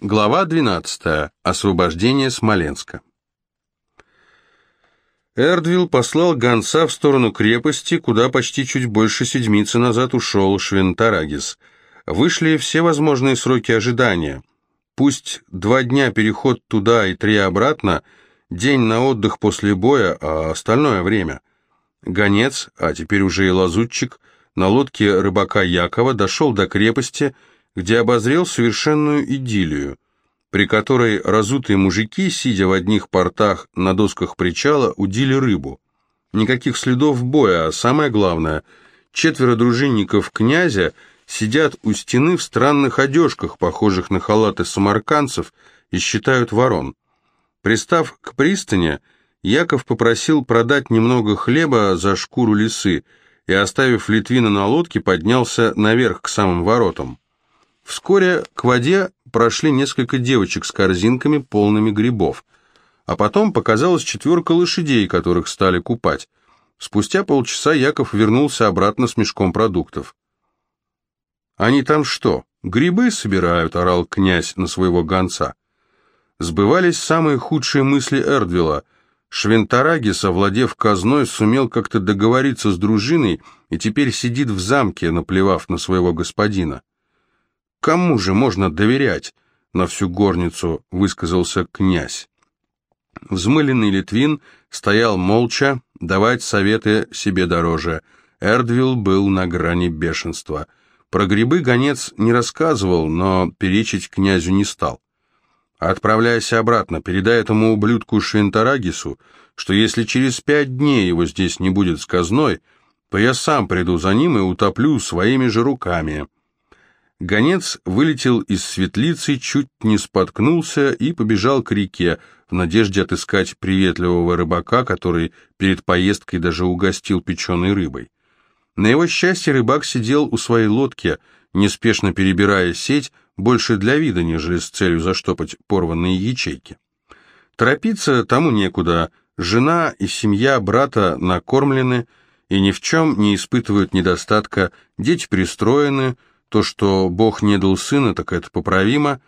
Глава 12. Освобождение Смоленска. Эрдвилл послал гонца в сторону крепости, куда почти чуть больше седмицы назад ушел Швентарагис. Вышли все возможные сроки ожидания. Пусть два дня переход туда и три обратно, день на отдых после боя, а остальное время. Гонец, а теперь уже и лазутчик, на лодке рыбака Якова дошел до крепости, где обозрел совершенную идиллию, при которой разутые мужики, сидя в одних портах на досках причала, удили рыбу. Никаких следов боя, а самое главное, четверо дружинников князя сидят у стены в странных одежках, похожих на халаты самаркандцев, и считают ворон. Пристав к пристани, Яков попросил продать немного хлеба за шкуру лисы и, оставив Литвина на лодке, поднялся наверх к самым воротам. Вскоре к воде прошли несколько девочек с корзинками, полными грибов. А потом показалась четверка лошадей, которых стали купать. Спустя полчаса Яков вернулся обратно с мешком продуктов. «Они там что, грибы собирают?» — орал князь на своего гонца. Сбывались самые худшие мысли Эрдвилла. Швентарагис, овладев казной, сумел как-то договориться с дружиной и теперь сидит в замке, наплевав на своего господина. Кому же можно доверять? На всю горницу высказался князь. Взмыленный Литвин стоял молча, давать советы себе дороже. Эрдвилл был на грани бешенства. Про грибы гонец не рассказывал, но перечить князю не стал. «Отправляйся обратно, передай этому ублюдку Швентарагису, что если через пять дней его здесь не будет с казной, то я сам приду за ним и утоплю своими же руками». Гонец вылетел из светлицы, чуть не споткнулся и побежал к реке, в надежде отыскать приветливого рыбака, который перед поездкой даже угостил печеной рыбой. На его счастье рыбак сидел у своей лодки, неспешно перебирая сеть, больше для вида, нежели с целью заштопать порванные ячейки. Торопиться тому некуда, жена и семья брата накормлены и ни в чем не испытывают недостатка, дети пристроены, то, что Бог не дал сына, так это поправимо.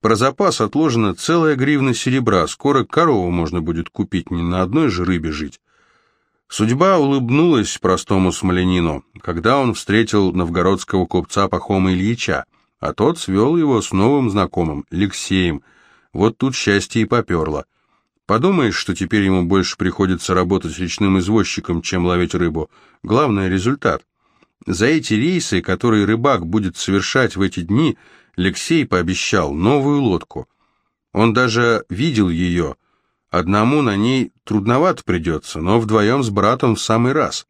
Про запас отложена целая гривна серебра, скоро корову можно будет купить, не на одной же рыбе жить. Судьба улыбнулась простому смоленину, когда он встретил новгородского купца Пахома Ильича, а тот свел его с новым знакомым, Алексеем. Вот тут счастье и поперло. Подумаешь, что теперь ему больше приходится работать речным извозчиком, чем ловить рыбу. Главное — результат. За эти рейсы, которые рыбак будет совершать в эти дни, Алексей пообещал новую лодку. Он даже видел ее. Одному на ней трудновато придется, но вдвоем с братом в самый раз.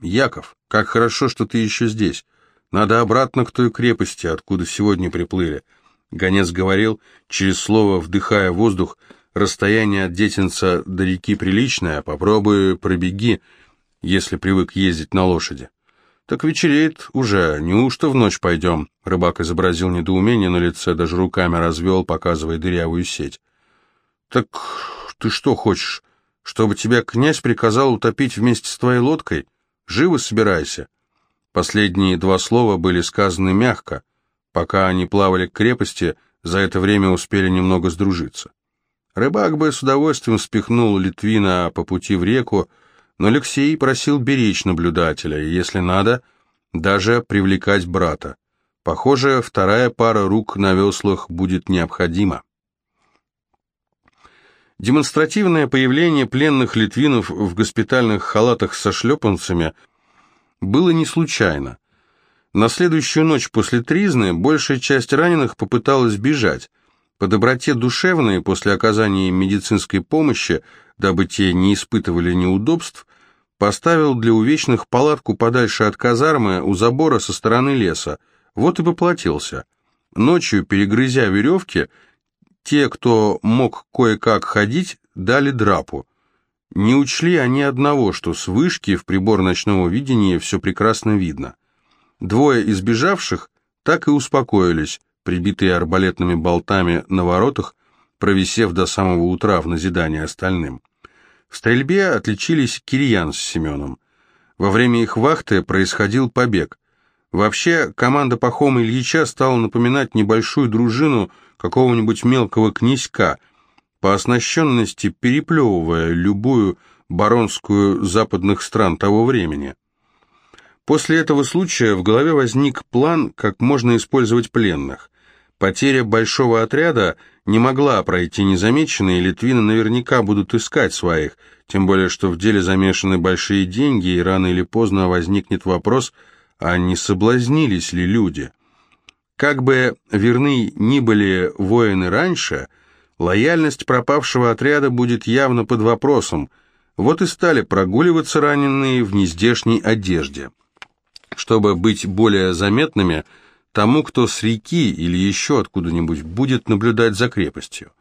«Яков, как хорошо, что ты еще здесь. Надо обратно к той крепости, откуда сегодня приплыли». Гонец говорил, через слово вдыхая воздух, расстояние от детинца до реки приличное, попробуй пробеги, если привык ездить на лошади. «Так вечереет уже, неужто в ночь пойдем?» Рыбак изобразил недоумение на лице, даже руками развел, показывая дырявую сеть. «Так ты что хочешь, чтобы тебя князь приказал утопить вместе с твоей лодкой? Живо собирайся!» Последние два слова были сказаны мягко. Пока они плавали к крепости, за это время успели немного сдружиться. Рыбак бы с удовольствием спихнул Литвина по пути в реку, но Алексей просил беречь наблюдателя, и, если надо, даже привлекать брата. Похоже, вторая пара рук на веслах будет необходима. Демонстративное появление пленных литвинов в госпитальных халатах со шлепанцами было не случайно. На следующую ночь после тризны большая часть раненых попыталась бежать. По доброте душевной, после оказания медицинской помощи, дабы те не испытывали неудобств, поставил для увечных палатку подальше от казармы у забора со стороны леса. Вот и поплатился. Ночью, перегрызя веревки, те, кто мог кое-как ходить, дали драпу. Не учли они одного, что с вышки в прибор ночного видения все прекрасно видно. Двое избежавших так и успокоились, прибитые арбалетными болтами на воротах, провисев до самого утра в назидание остальным. В стрельбе отличились Кирьян с Семеном. Во время их вахты происходил побег. Вообще, команда Пахома Ильича стала напоминать небольшую дружину какого-нибудь мелкого князька, по оснащенности переплевывая любую баронскую западных стран того времени. После этого случая в голове возник план, как можно использовать пленных. Потеря большого отряда не могла пройти незамеченной, и литвины наверняка будут искать своих, тем более что в деле замешаны большие деньги, и рано или поздно возникнет вопрос, а не соблазнились ли люди. Как бы верны ни были воины раньше, лояльность пропавшего отряда будет явно под вопросом, вот и стали прогуливаться раненые в нездешней одежде. Чтобы быть более заметными – тому, кто с реки или еще откуда-нибудь будет наблюдать за крепостью.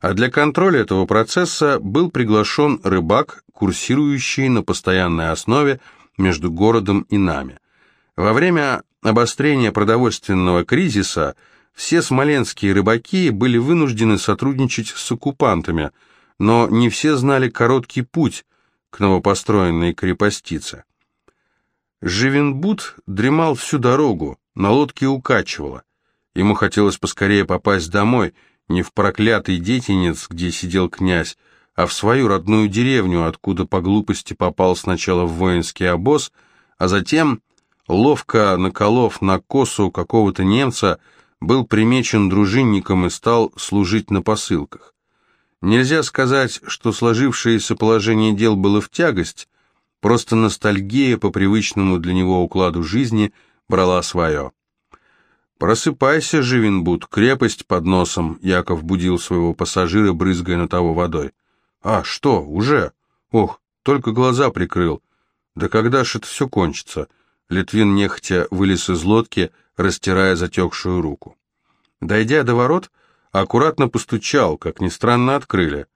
А для контроля этого процесса был приглашен рыбак, курсирующий на постоянной основе между городом и нами. Во время обострения продовольственного кризиса все смоленские рыбаки были вынуждены сотрудничать с оккупантами, но не все знали короткий путь к новопостроенной крепостице. Живенбут дремал всю дорогу, на лодке укачивало. Ему хотелось поскорее попасть домой, не в проклятый детинец, где сидел князь, а в свою родную деревню, откуда по глупости попал сначала в воинский обоз, а затем, ловко наколов на косу какого-то немца, был примечен дружинником и стал служить на посылках. Нельзя сказать, что сложившееся положение дел было в тягость, просто ностальгия по привычному для него укладу жизни – брала свое. «Просыпайся, Живинбут, крепость под носом», — Яков будил своего пассажира, брызгая на того водой. «А, что, уже? Ох, только глаза прикрыл. Да когда ж это все кончится?» Литвин нехотя вылез из лодки, растирая затекшую руку. Дойдя до ворот, аккуратно постучал, как ни странно, открыли.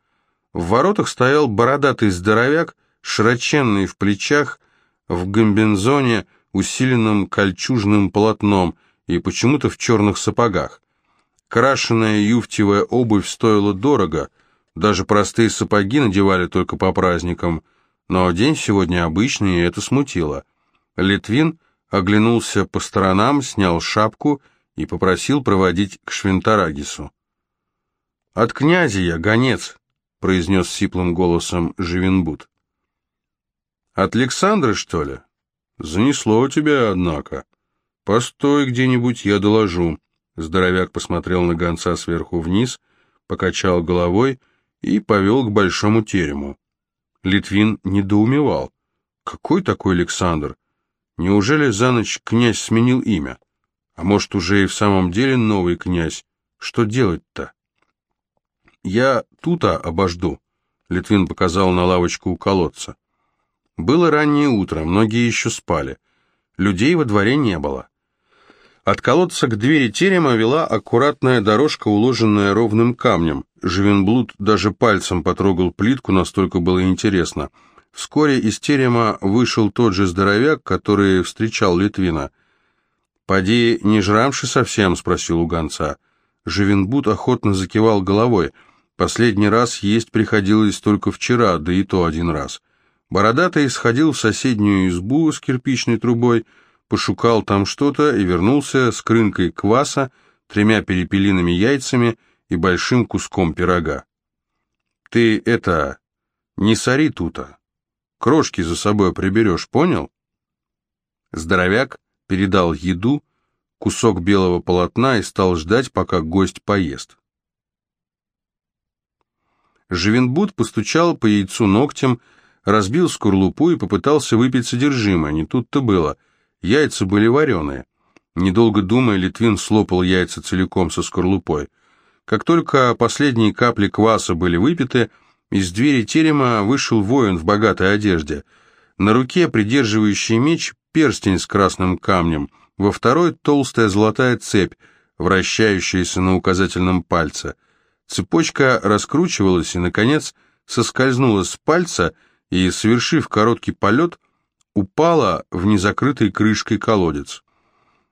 В воротах стоял бородатый здоровяк, широченный в плечах, в гамбензоне, усиленным кольчужным полотном и почему-то в черных сапогах. Крашеная юфтевая обувь стоила дорого, даже простые сапоги надевали только по праздникам, но день сегодня обычный, и это смутило. Литвин оглянулся по сторонам, снял шапку и попросил проводить к Швентарагису. «От князя я, гонец», — произнес сиплым голосом Живенбут. «От Александры, что ли?» «Занесло тебя, однако. Постой где-нибудь, я доложу». Здоровяк посмотрел на гонца сверху вниз, покачал головой и повел к большому терему. Литвин недоумевал. «Какой такой Александр? Неужели за ночь князь сменил имя? А может, уже и в самом деле новый князь? Что делать-то?» «Я тута обожду», — Литвин показал на лавочку у колодца. Было раннее утро, многие еще спали. Людей во дворе не было. От колодца к двери терема вела аккуратная дорожка, уложенная ровным камнем. Живенблуд даже пальцем потрогал плитку, настолько было интересно. Вскоре из терема вышел тот же здоровяк, который встречал Литвина. «Поди, не жрамши совсем?» — спросил у гонца. Живенбуд охотно закивал головой. Последний раз есть приходилось только вчера, да и то один раз. Бородатый сходил в соседнюю избу с кирпичной трубой, пошукал там что-то и вернулся с крынкой кваса, тремя перепелиными яйцами и большим куском пирога. «Ты это... не сори тута. Крошки за собой приберешь, понял?» Здоровяк передал еду, кусок белого полотна и стал ждать, пока гость поест. Живенбуд постучал по яйцу ногтем, разбил скорлупу и попытался выпить содержимое. Не тут-то было. Яйца были вареные. Недолго думая, Литвин слопал яйца целиком со скорлупой. Как только последние капли кваса были выпиты, из двери терема вышел воин в богатой одежде. На руке, придерживающий меч, перстень с красным камнем, во второй толстая золотая цепь, вращающаяся на указательном пальце. Цепочка раскручивалась и, наконец, соскользнула с пальца и, совершив короткий полет, упала в незакрытый крышкой колодец.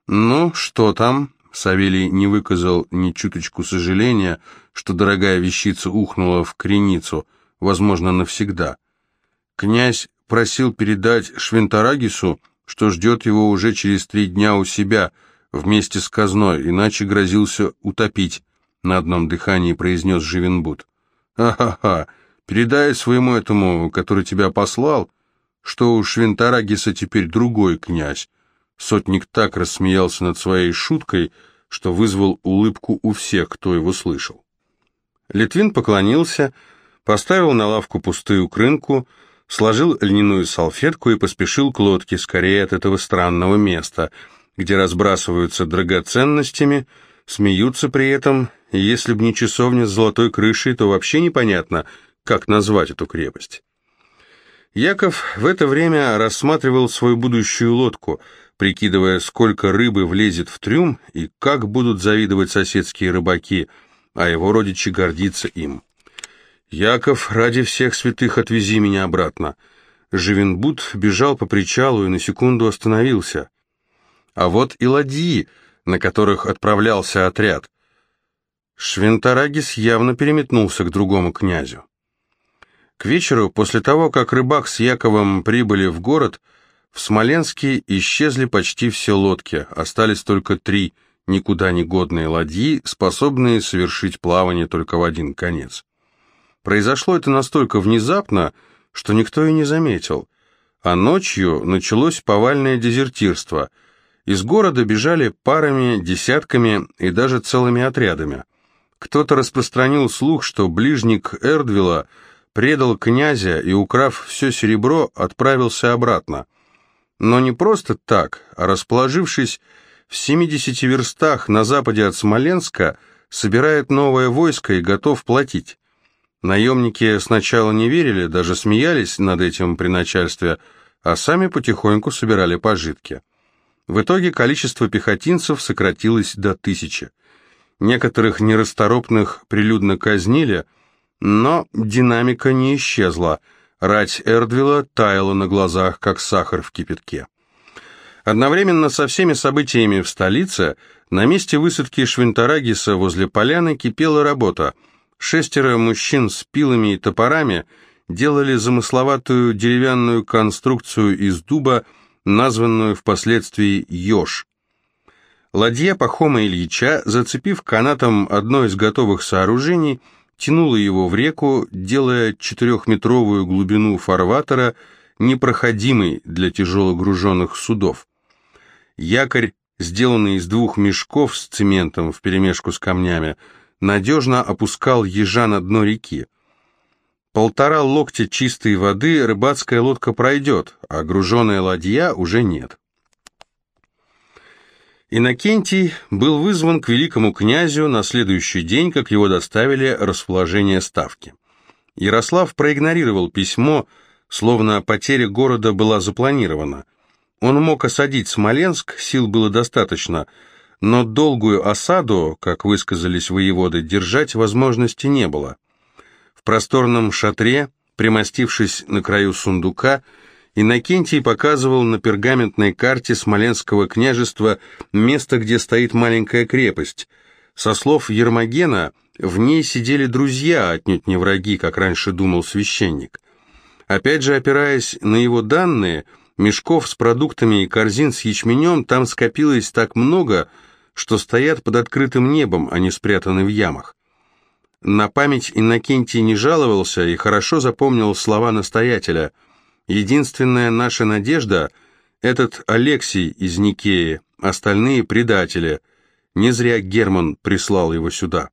«Ну, что там?» Савелий не выказал ни чуточку сожаления, что дорогая вещица ухнула в креницу, возможно, навсегда. Князь просил передать Швентарагису, что ждет его уже через три дня у себя, вместе с казной, иначе грозился утопить. — на одном дыхании произнес Живенбуд. «Ха-ха-ха! Передай своему этому, который тебя послал, что у Швентарагиса теперь другой князь». Сотник так рассмеялся над своей шуткой, что вызвал улыбку у всех, кто его слышал. Литвин поклонился, поставил на лавку пустую крынку, сложил льняную салфетку и поспешил к лодке, скорее от этого странного места, где разбрасываются драгоценностями, смеются при этом, и если б не часовня с золотой крышей, то вообще непонятно, как назвать эту крепость. Яков в это время рассматривал свою будущую лодку, прикидывая, сколько рыбы влезет в трюм и как будут завидовать соседские рыбаки, а его родичи гордиться им. «Яков, ради всех святых отвези меня обратно». Живенбут бежал по причалу и на секунду остановился. А вот и ладьи, на которых отправлялся отряд. Швентарагис явно переметнулся к другому князю. К вечеру, после того, как рыбак с Яковом прибыли в город, в Смоленске исчезли почти все лодки, остались только три никуда не годные ладьи, способные совершить плавание только в один конец. Произошло это настолько внезапно, что никто и не заметил. А ночью началось повальное дезертирство. Из города бежали парами, десятками и даже целыми отрядами. Кто-то распространил слух, что ближник Эрдвилла предал князя и, украв все серебро, отправился обратно. Но не просто так, а расположившись в 70 верстах на западе от Смоленска, собирает новое войско и готов платить. Наемники сначала не верили, даже смеялись над этим при начальстве, а сами потихоньку собирали пожитки. В итоге количество пехотинцев сократилось до тысячи. Некоторых нерасторопных прилюдно казнили, но динамика не исчезла. Рать Эрдвилла таяла на глазах, как сахар в кипятке. Одновременно со всеми событиями в столице на месте высадки Швентарагиса возле поляны кипела работа – Шестеро мужчин с пилами и топорами делали замысловатую деревянную конструкцию из дуба, названную впоследствии «Ёж». Ладья Пахома Ильича, зацепив канатом одно из готовых сооружений, тянула его в реку, делая четырехметровую глубину фарватера непроходимой для тяжелогруженных судов. Якорь, сделанный из двух мешков с цементом вперемешку с камнями, надежно опускал ежа на дно реки. Полтора локтя чистой воды рыбацкая лодка пройдет, а груженная ладья уже нет. Иннокентий был вызван к великому князю на следующий день, как его доставили расположение ставки. Ярослав проигнорировал письмо, словно потеря города была запланирована. Он мог осадить Смоленск, сил было достаточно – но долгую осаду, как высказались воеводы, держать возможности не было. В просторном шатре, примостившись на краю сундука, Иннокентий показывал на пергаментной карте Смоленского княжества место, где стоит маленькая крепость. Со слов Ермогена, в ней сидели друзья, отнюдь не враги, как раньше думал священник. Опять же, опираясь на его данные, мешков с продуктами и корзин с ячменем там скопилось так много, что стоят под открытым небом, а не спрятаны в ямах. На память Иннокентий не жаловался и хорошо запомнил слова настоятеля. «Единственная наша надежда — этот Алексий из Никеи, остальные — предатели. Не зря Герман прислал его сюда».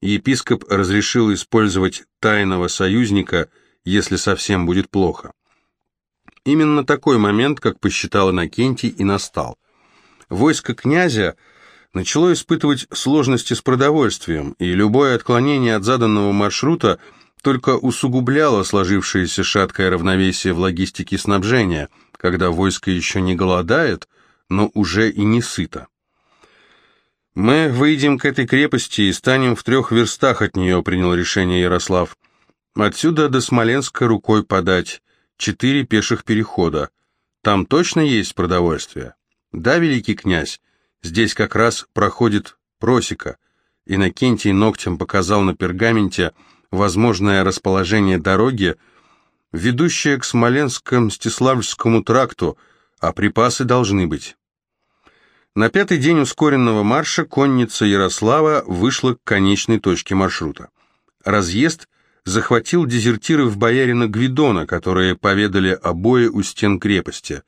Епископ разрешил использовать тайного союзника, если совсем будет плохо. Именно такой момент, как посчитал Иннокентий, и настал. Войско князя — начало испытывать сложности с продовольствием, и любое отклонение от заданного маршрута только усугубляло сложившееся шаткое равновесие в логистике снабжения, когда войско еще не голодает, но уже и не сыто. «Мы выйдем к этой крепости и станем в трех верстах от нее», — принял решение Ярослав. «Отсюда до Смоленска рукой подать, четыре пеших перехода. Там точно есть продовольствие?» «Да, великий князь, Здесь как раз проходит просека. Иннокентий ногтем показал на пергаменте возможное расположение дороги, ведущее к Смоленскому Мстиславскому тракту, а припасы должны быть. На пятый день ускоренного марша конница Ярослава вышла к конечной точке маршрута. Разъезд захватил дезертиров боярина Гвидона, которые поведали о бое у стен крепости.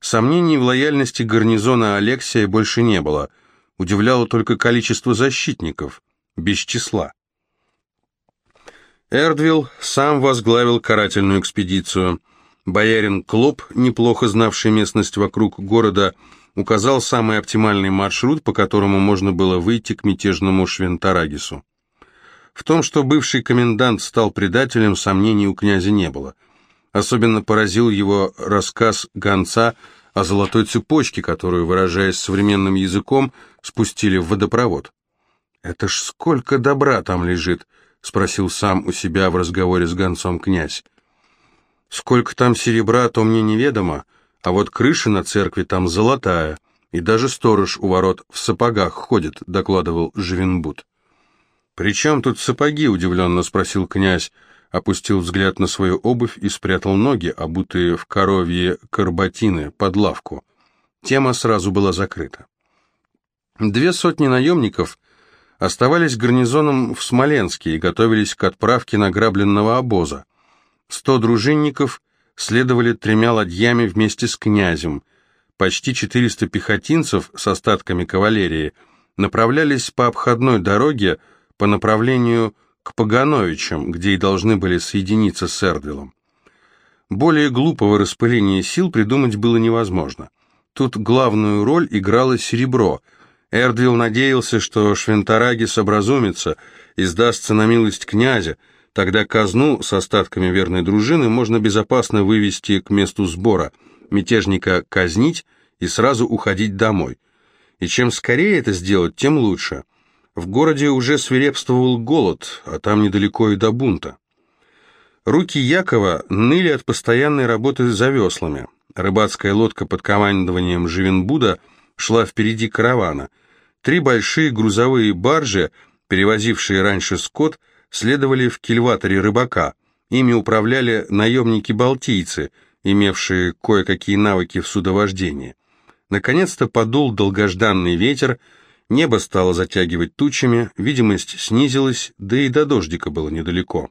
Сомнений в лояльности гарнизона Алексия больше не было. Удивляло только количество защитников, без числа. Эрдвилл сам возглавил карательную экспедицию. Боярин Клоп, неплохо знавший местность вокруг города, указал самый оптимальный маршрут, по которому можно было выйти к мятежному Швентарагису. В том, что бывший комендант стал предателем, сомнений у князя не было. Особенно поразил его рассказ гонца о золотой цепочке, которую, выражаясь современным языком, спустили в водопровод. «Это ж сколько добра там лежит!» — спросил сам у себя в разговоре с гонцом князь. «Сколько там серебра, то мне неведомо, а вот крыша на церкви там золотая, и даже сторож у ворот в сапогах ходит», — докладывал Живенбут. «При чем тут сапоги?» — удивленно спросил князь, опустил взгляд на свою обувь и спрятал ноги, обутые в коровье карботины, под лавку. Тема сразу была закрыта. Две сотни наемников оставались гарнизоном в Смоленске и готовились к отправке награбленного обоза. Сто дружинников следовали тремя ладьями вместе с князем. Почти 400 пехотинцев с остатками кавалерии направлялись по обходной дороге по направлению к Пагановичам, где и должны были соединиться с Эрдвиллом. Более глупого распыления сил придумать было невозможно. Тут главную роль играло серебро. Эрдвилл надеялся, что Швентарагис образумится и сдастся на милость князя, Тогда казну с остатками верной дружины можно безопасно вывести к месту сбора, мятежника казнить и сразу уходить домой. И чем скорее это сделать, тем лучше. В городе уже свирепствовал голод, а там недалеко и до бунта. Руки Якова ныли от постоянной работы за веслами. Рыбацкая лодка под командованием Живенбуда шла впереди каравана. Три большие грузовые баржи, перевозившие раньше скот, следовали в кильваторе рыбака. Ими управляли наемники-балтийцы, имевшие кое-какие навыки в судовождении. Наконец-то подул долгожданный ветер, небо стало затягивать тучами, видимость снизилась, да и до дождика было недалеко.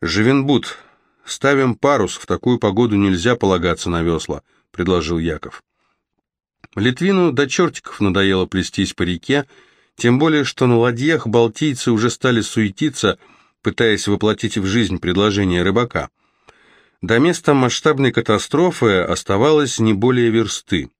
«Живенбут, ставим парус, в такую погоду нельзя полагаться на весла», — предложил Яков. Литвину до чертиков надоело плестись по реке, тем более, что на ладьях балтийцы уже стали суетиться, пытаясь воплотить в жизнь предложение рыбака. До места масштабной катастрофы оставалось не более версты.